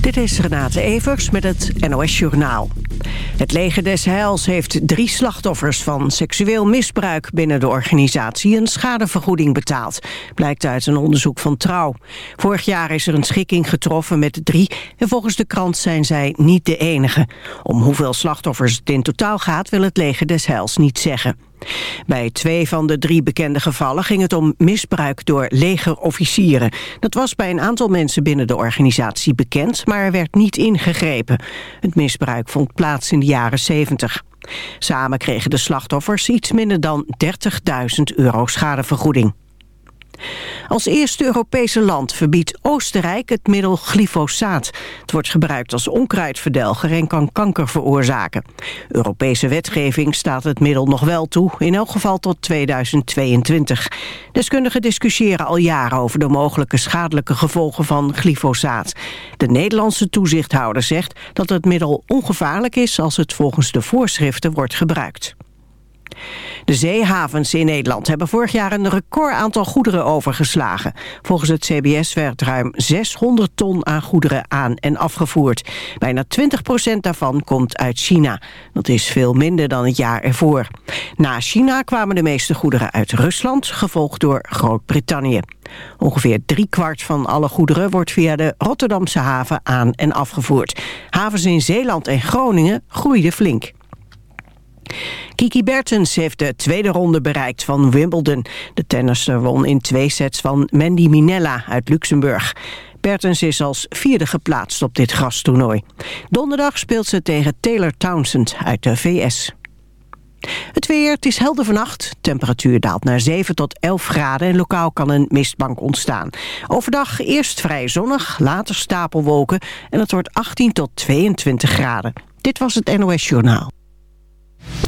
Dit is Renate Evers met het NOS Journaal. Het leger des Heils heeft drie slachtoffers van seksueel misbruik binnen de organisatie een schadevergoeding betaald, blijkt uit een onderzoek van Trouw. Vorig jaar is er een schikking getroffen met drie en volgens de krant zijn zij niet de enige. Om hoeveel slachtoffers het in totaal gaat wil het leger des Heils niet zeggen. Bij twee van de drie bekende gevallen ging het om misbruik door legerofficieren. Dat was bij een aantal mensen binnen de organisatie bekend, maar er werd niet ingegrepen. Het misbruik vond plaats in de jaren 70. Samen kregen de slachtoffers iets minder dan 30.000 euro schadevergoeding. Als eerste Europese land verbiedt Oostenrijk het middel glyfosaat. Het wordt gebruikt als onkruidverdelger en kan kanker veroorzaken. Europese wetgeving staat het middel nog wel toe, in elk geval tot 2022. Deskundigen discussiëren al jaren over de mogelijke schadelijke gevolgen van glyfosaat. De Nederlandse toezichthouder zegt dat het middel ongevaarlijk is als het volgens de voorschriften wordt gebruikt. De zeehavens in Nederland hebben vorig jaar een record aantal goederen overgeslagen. Volgens het CBS werd ruim 600 ton aan goederen aan en afgevoerd. Bijna 20% daarvan komt uit China. Dat is veel minder dan het jaar ervoor. Na China kwamen de meeste goederen uit Rusland, gevolgd door Groot-Brittannië. Ongeveer driekwart van alle goederen wordt via de Rotterdamse haven aan en afgevoerd. Havens in Zeeland en Groningen groeiden flink. Kiki Bertens heeft de tweede ronde bereikt van Wimbledon. De tennisser won in twee sets van Mandy Minella uit Luxemburg. Bertens is als vierde geplaatst op dit grastoernooi. Donderdag speelt ze tegen Taylor Townsend uit de VS. Het weer, het is helder vannacht. Temperatuur daalt naar 7 tot 11 graden en lokaal kan een mistbank ontstaan. Overdag eerst vrij zonnig, later stapelwolken en het wordt 18 tot 22 graden. Dit was het NOS Journaal.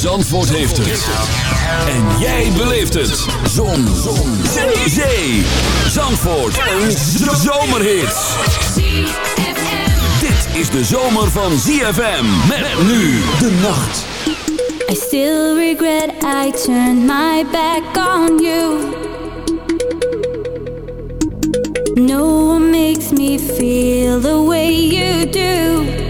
Zandvoort heeft het. En jij beleeft het. Zon. Zon. Zee. Zee. Zandvoort. Een zomerhit. Dit is de zomer van ZFM. Met nu de nacht. I still regret I turned my back on you. No one makes me feel the way you do.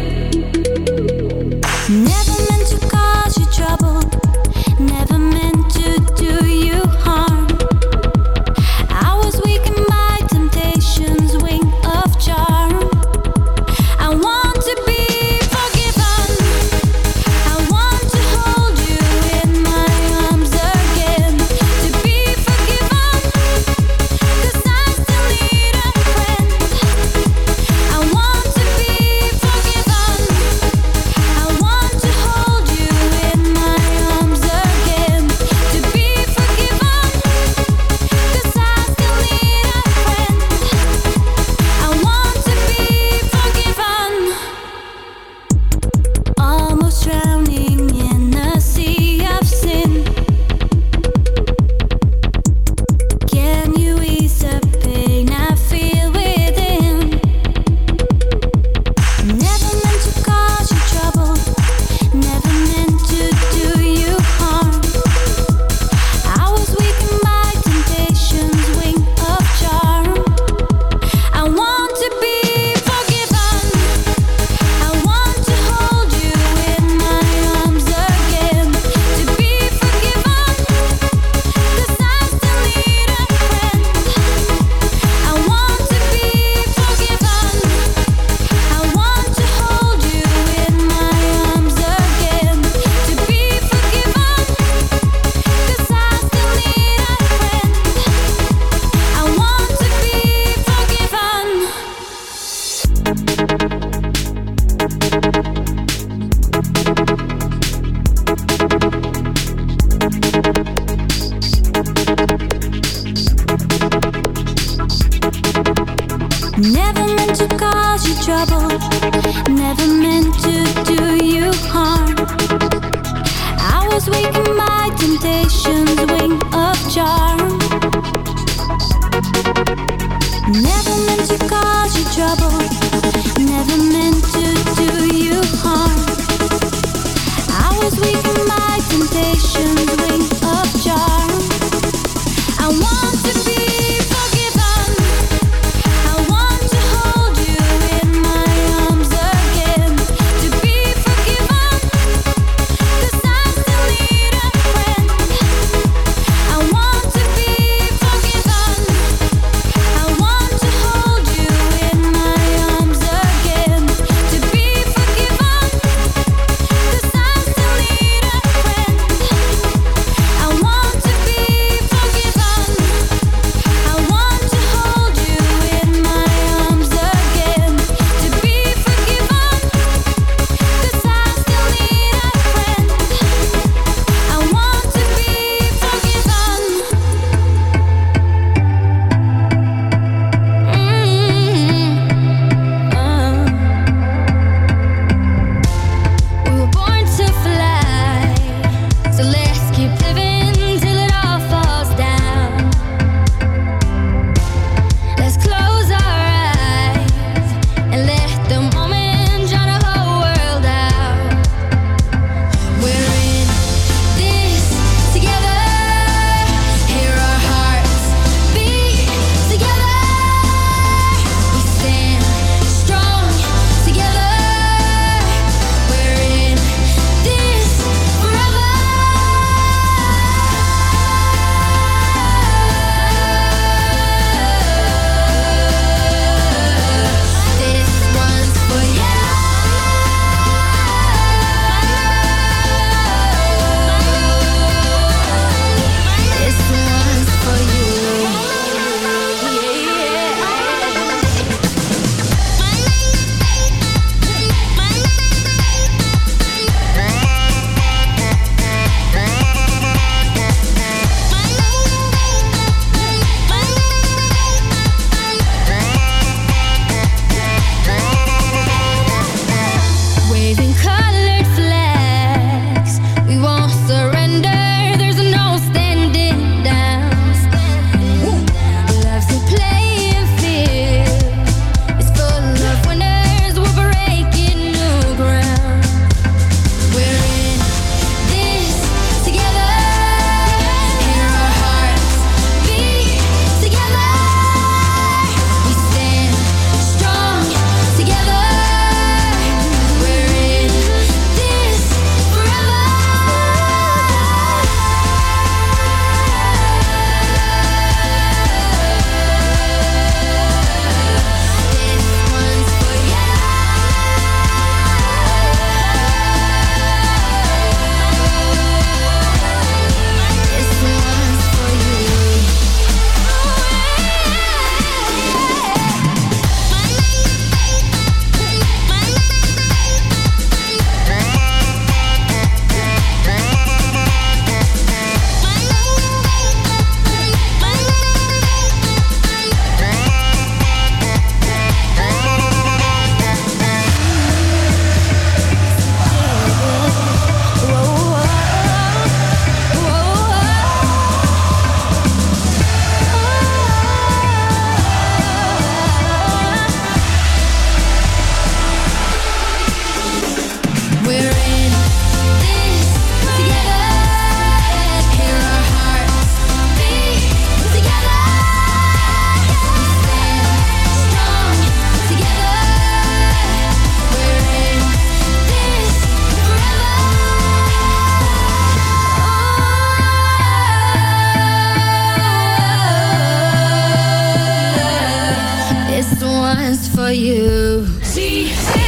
Scherven en scheuren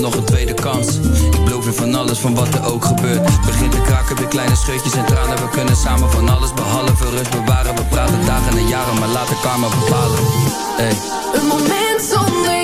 nog een tweede kans. Ik beloof je van alles, van wat er ook gebeurt. Begin te kraken, weer kleine scheutjes en tranen. We kunnen samen van alles behalve rust bewaren. We praten dagen en jaren, maar laten karma bepalen. Hey. Een moment zonder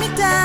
me down.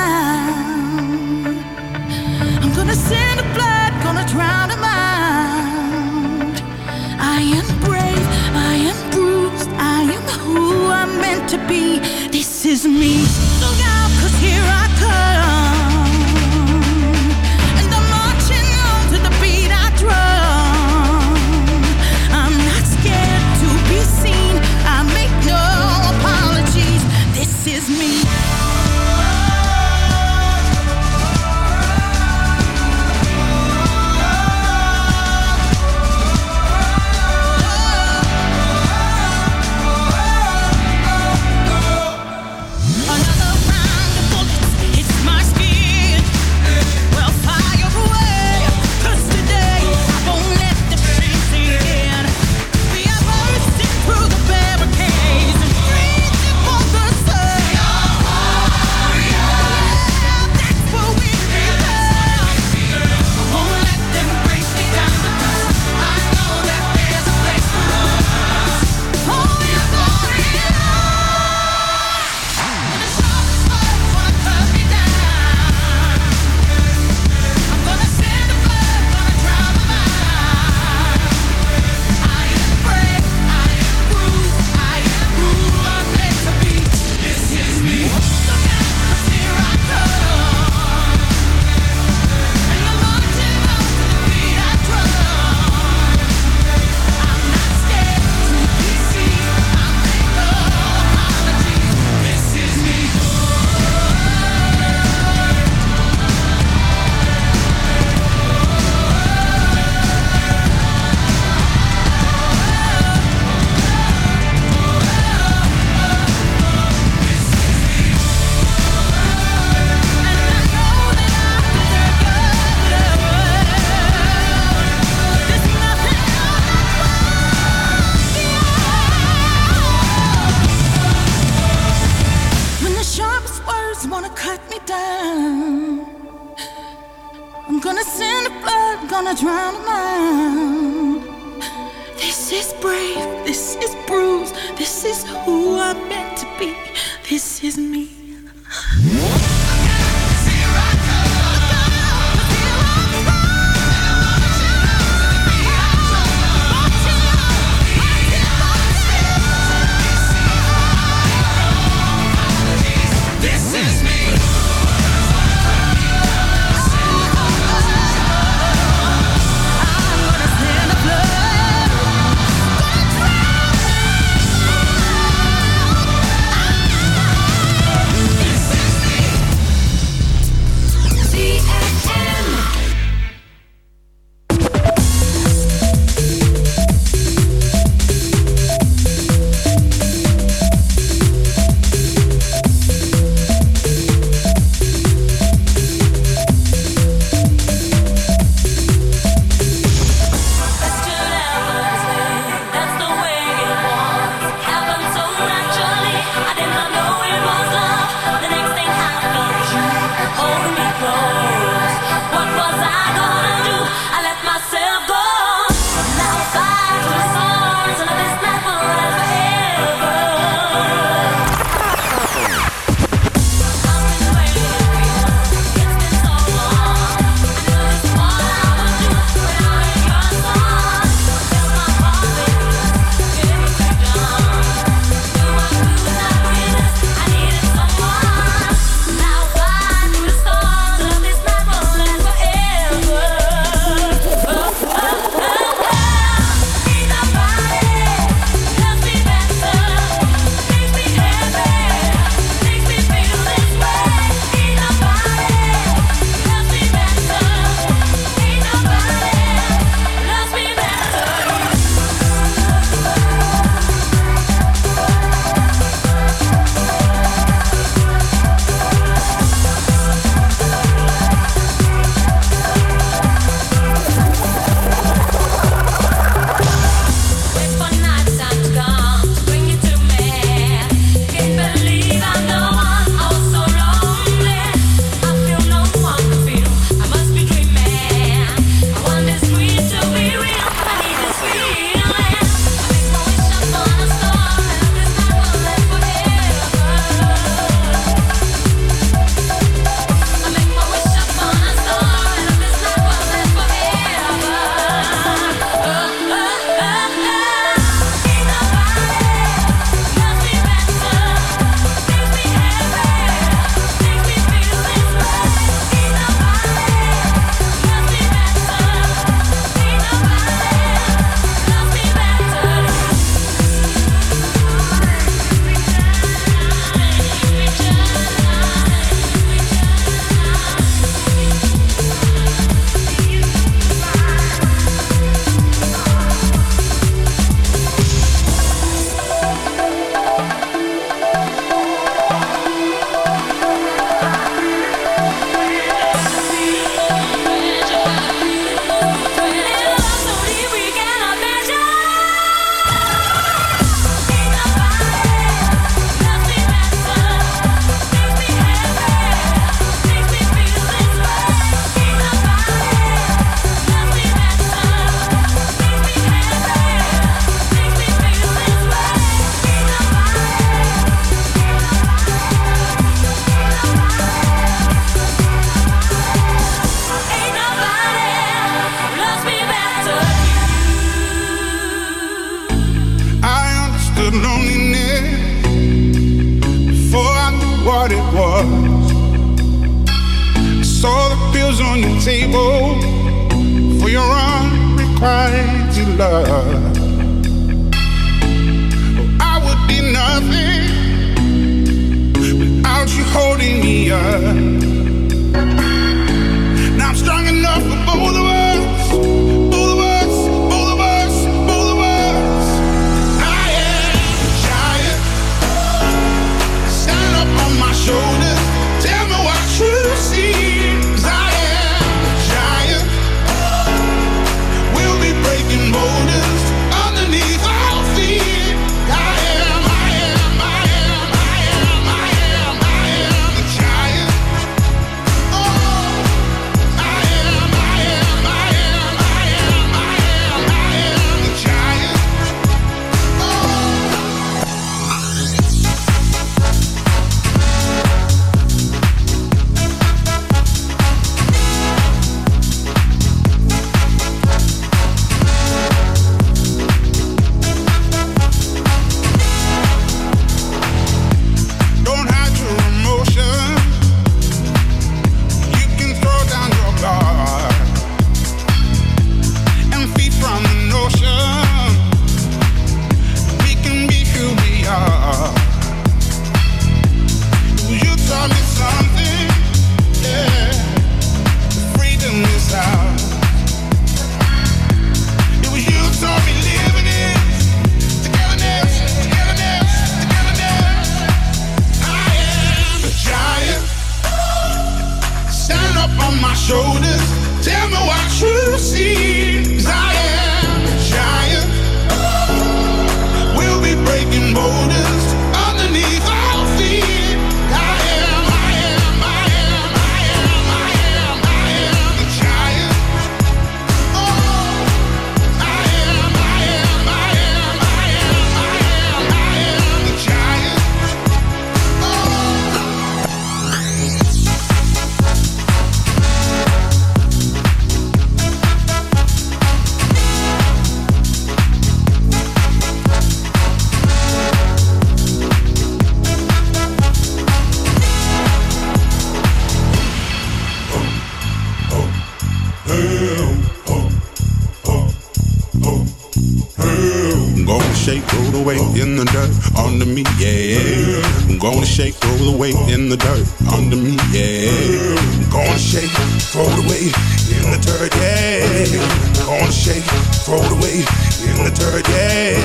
Gonna shake, throw it away in the dirt, yeah. Gonna shake, throw it away in the dirt, yeah.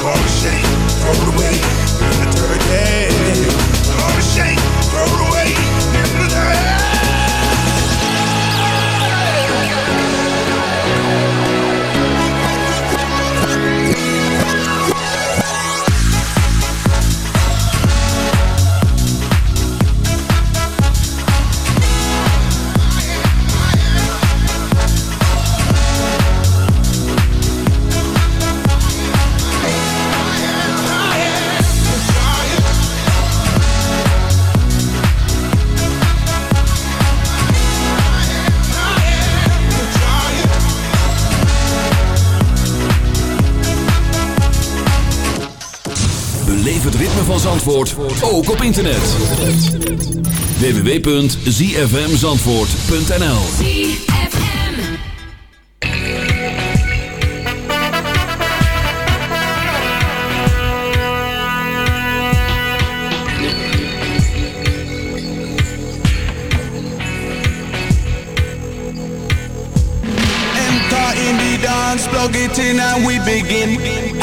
Gonna shake, throw it away in the dirt, yeah. Ook op internet. www.zfmzandvoort.nl Enter in the dance, plug it in and we begin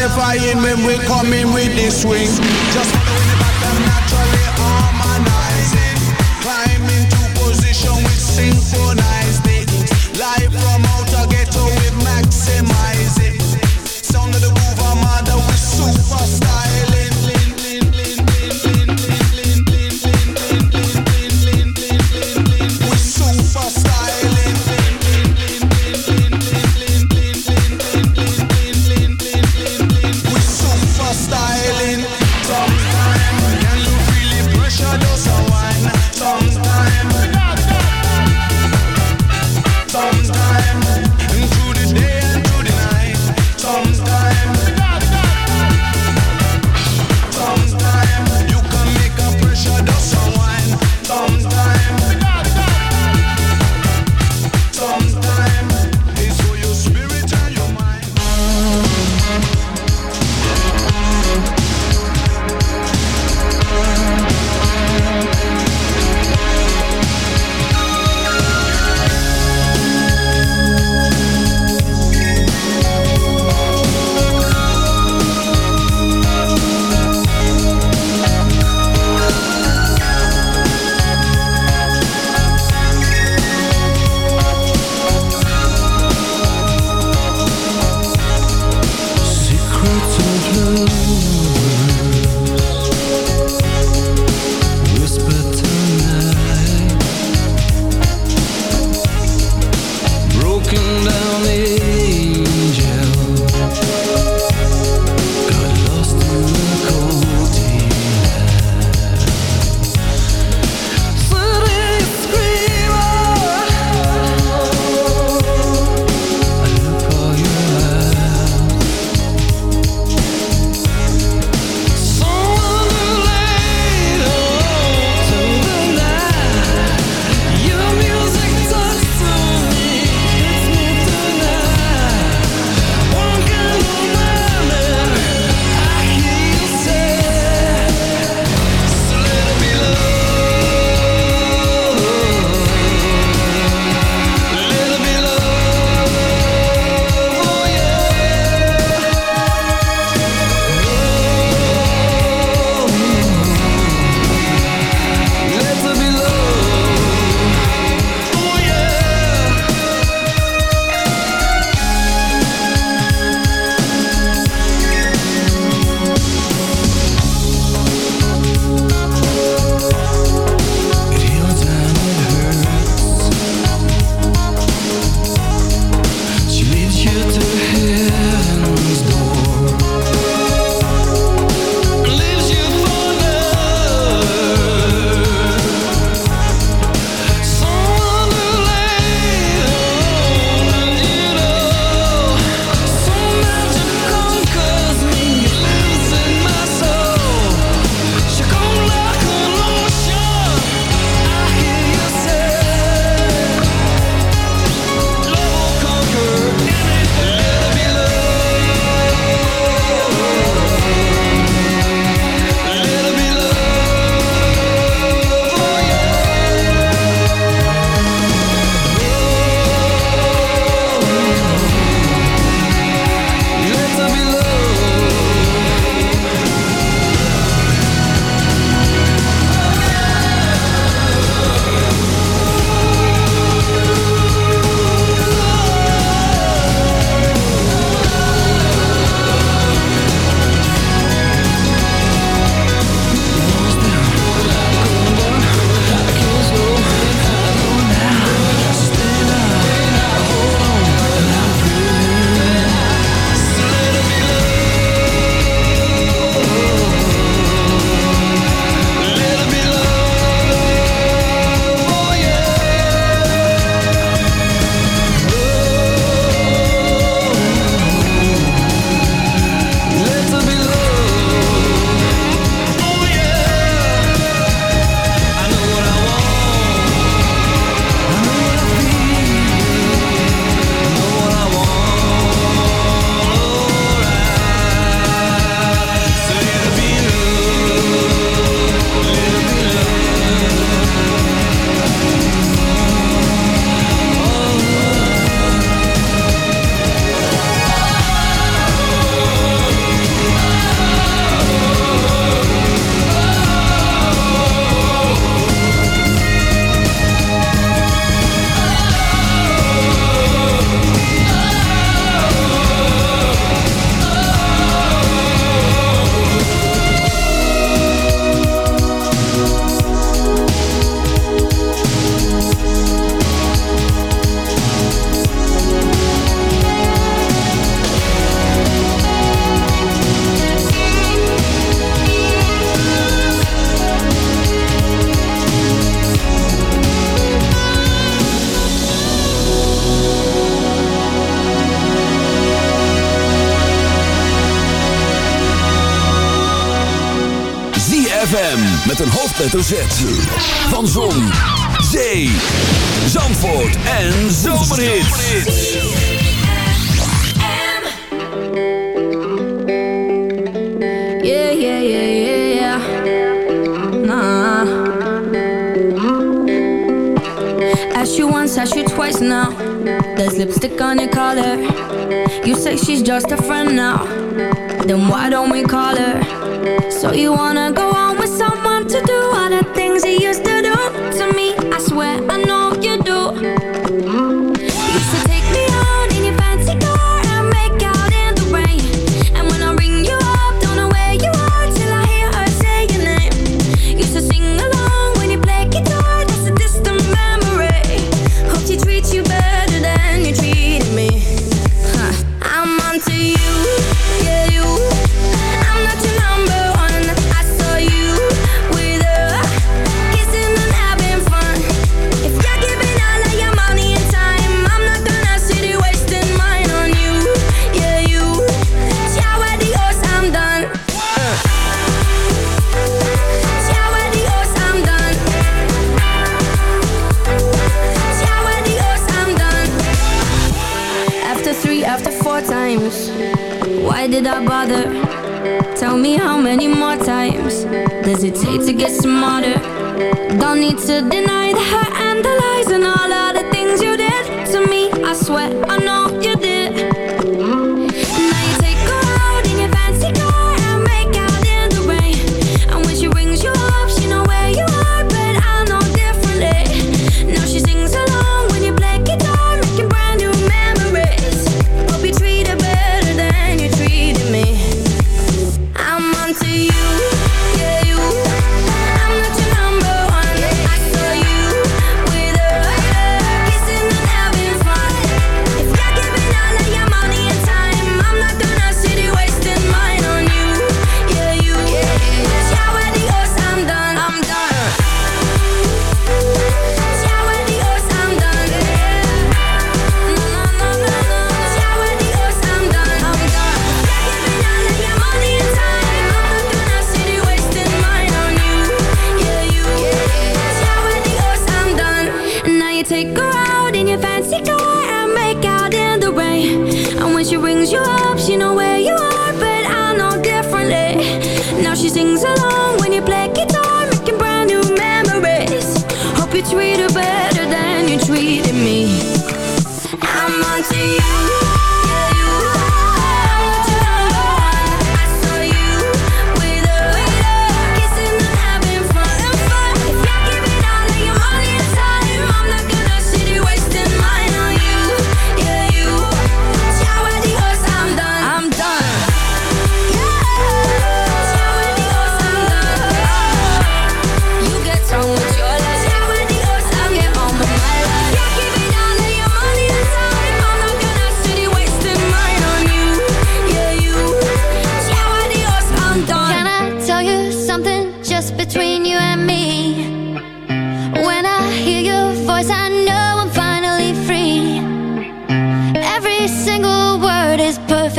and amplifying when we coming with the swing. Just following the pattern naturally harmonizing. Climb into position with synchronized ZFM met een hoofdletter Z. Van Zon, Zee, Zandvoort en Zomerhits. Yeah, yeah, yeah, yeah, yeah. Nah. You once, as you twice now. There's lipstick on your collar. You say she's just a friend now. Then why don't we call her? So you wanna go on with someone to do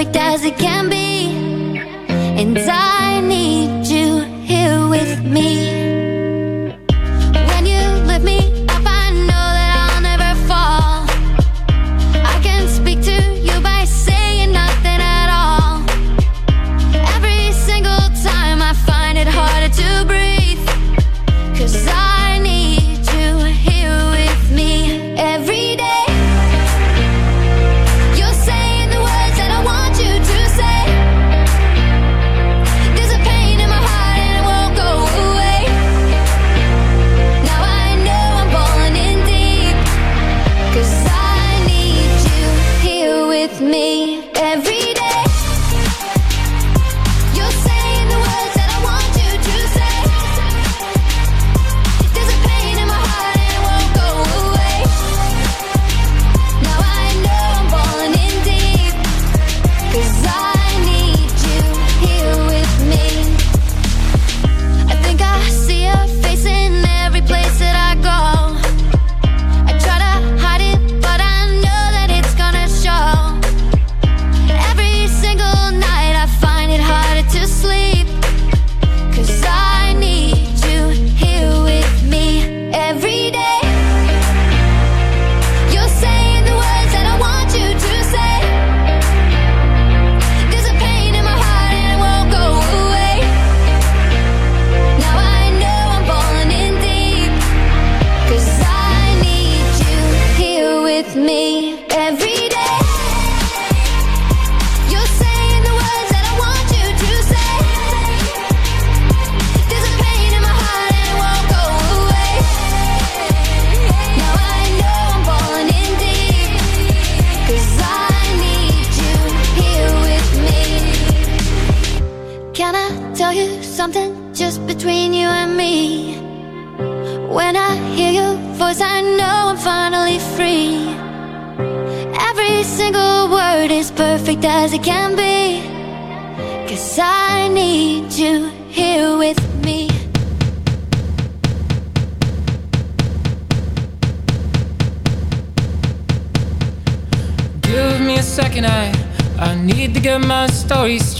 perfect as it can be.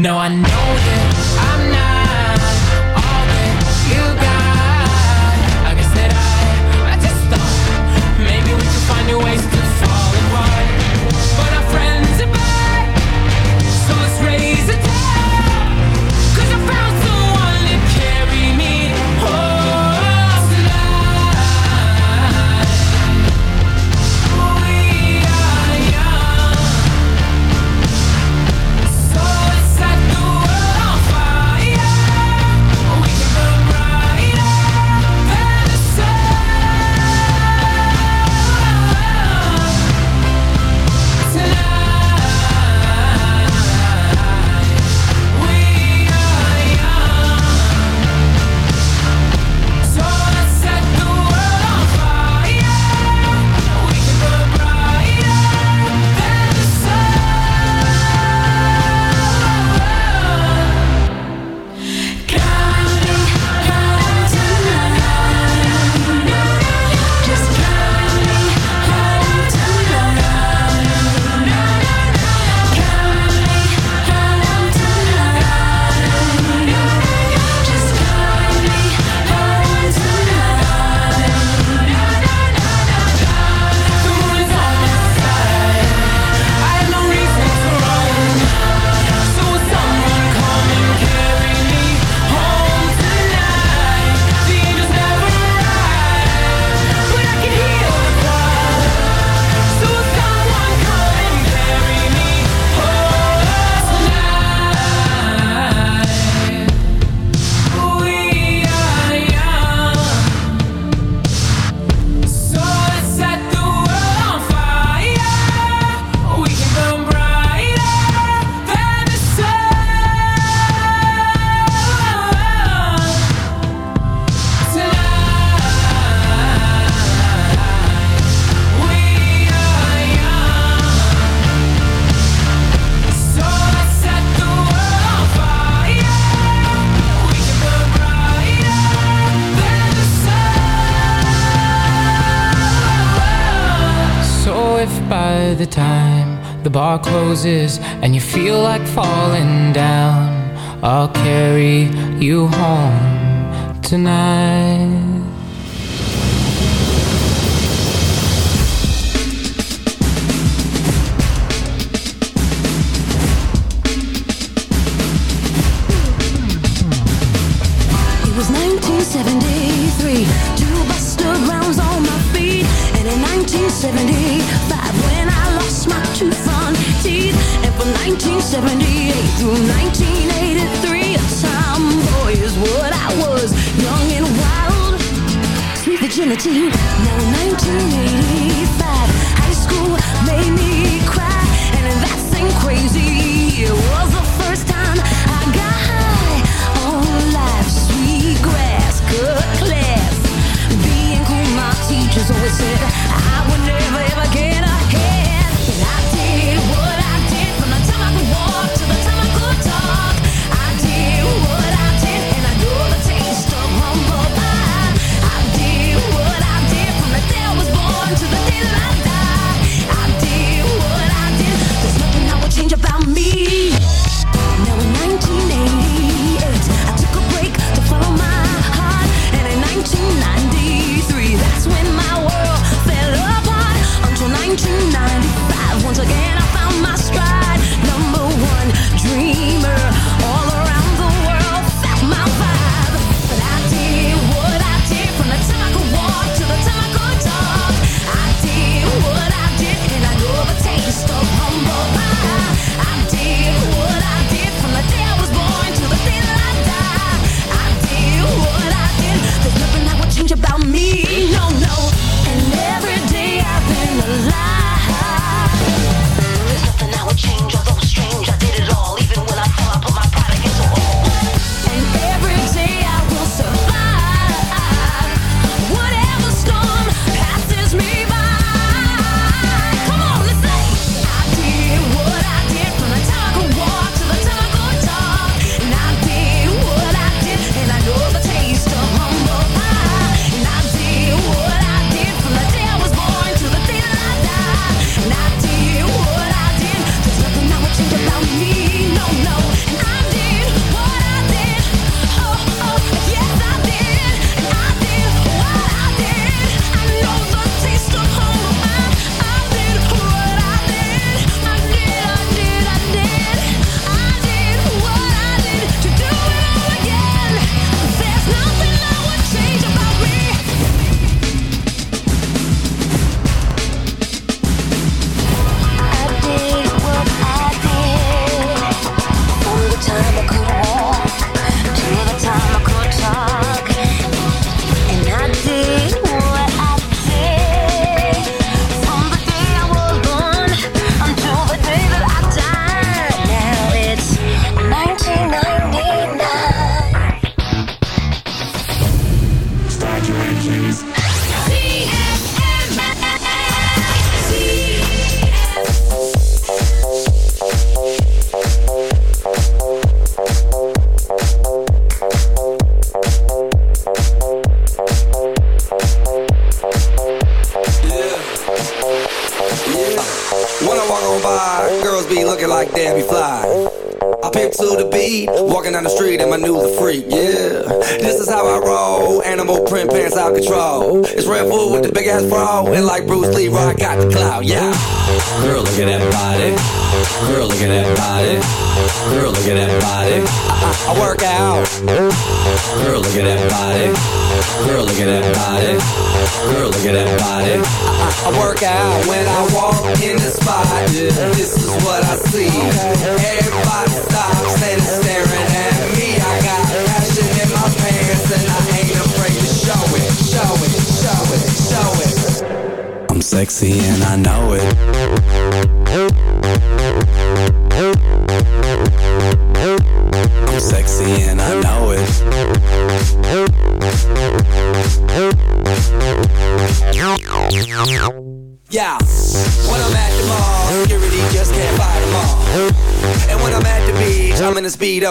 No, I know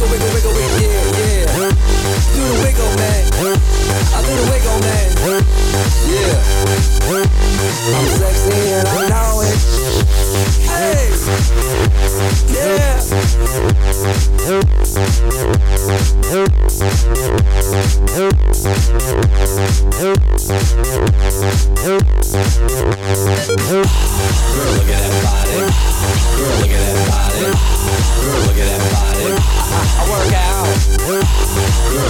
Wiggle, wiggle, wiggle, yeah. Do the wiggle, man. Wiggle, man. Yeah. I'm sexy and I know it. Hey. Yeah. Girl, look at that body. Girl, look at that body. Girl, look at that body. I, I work out. Girl,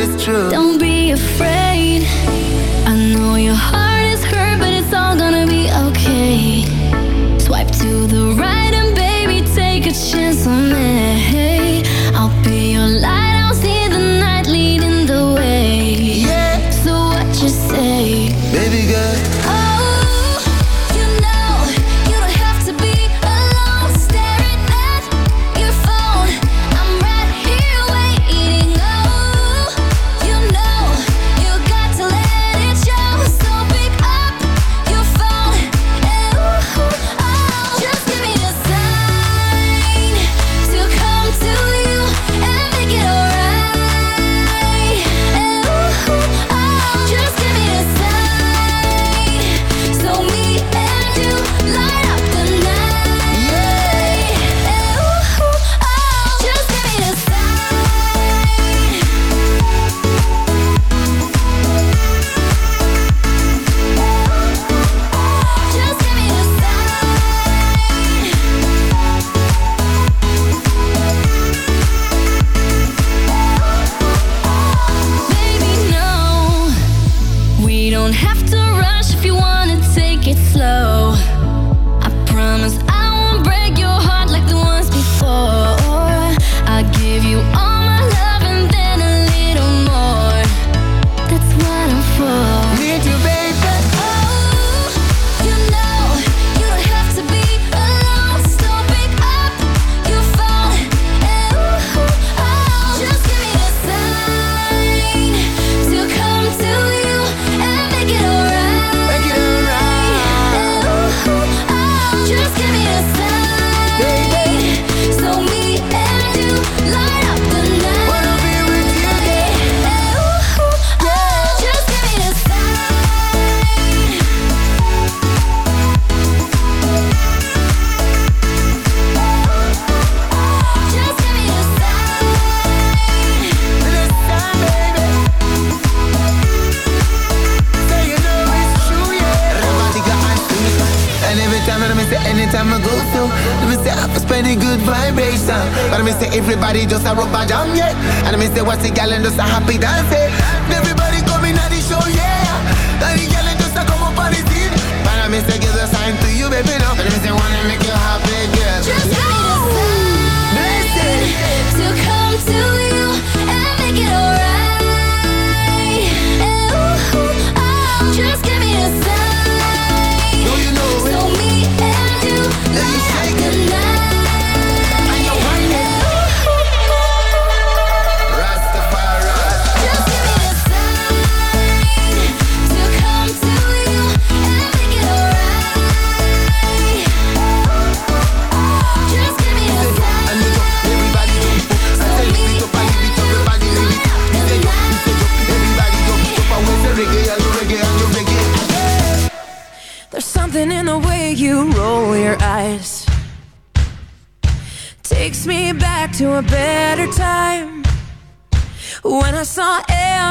it's true. Don't be afraid. I know your heart is hurt, but it's all gonna be okay. Swipe to the right and baby, take a chance on me. body just a rubber jam, yeah. And me say, what's the gal and just a happy dance, yeah. Everybody